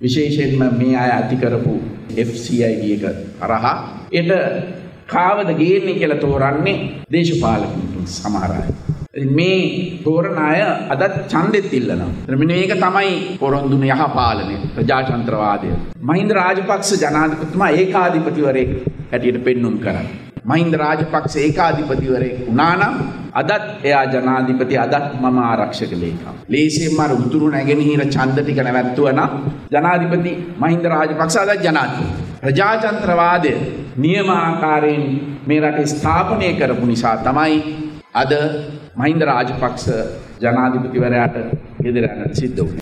විශේෂයෙන්ම මේ අය ඇති කරපු FCID එක හරහා එට කාවද ගේන්නේ කියලා තෝරන්නේ දේශපාලකතුන් සමහර අය. ඉතින් මේ තෝරන අය අදත් ඡන්දෙත් ඉල්ලනවා. මෙන්න මේක තමයි පොරොන්දුන යහපාලනය ප්‍රජාතන්ත්‍රවාදය. මහින්ද රාජපක්ෂ ජනාධිපතිතුමා ඒකාධිපතිවරයෙක් හැටියට පෙන්눔 කරන්නේ. මහින්ද රාජපක්ෂ ඒකාධිපතිවරයෙක් වුණා නම් අදත් එයා ජනාධිපති අදත් මම ආරක්ෂක ලේකම්. ලේසියෙන්ම අර උතුරු නැගෙනහිර ඡන්ද ටික නැවැත්තුවා නම් ජනාධිපති මහින්ද රාජපක්ෂ අදත් ජනාධිපති. ප්‍රජාතන්ත්‍රවාදය නියමාකාරයෙන් මේ රටේ ස්ථාපනය කරපු නිසා තමයි අද මහින්ද රාජපක්ෂ ජනාධිපතිවරයාට ගෙදර යන්නට සිද්ධ වුණේ.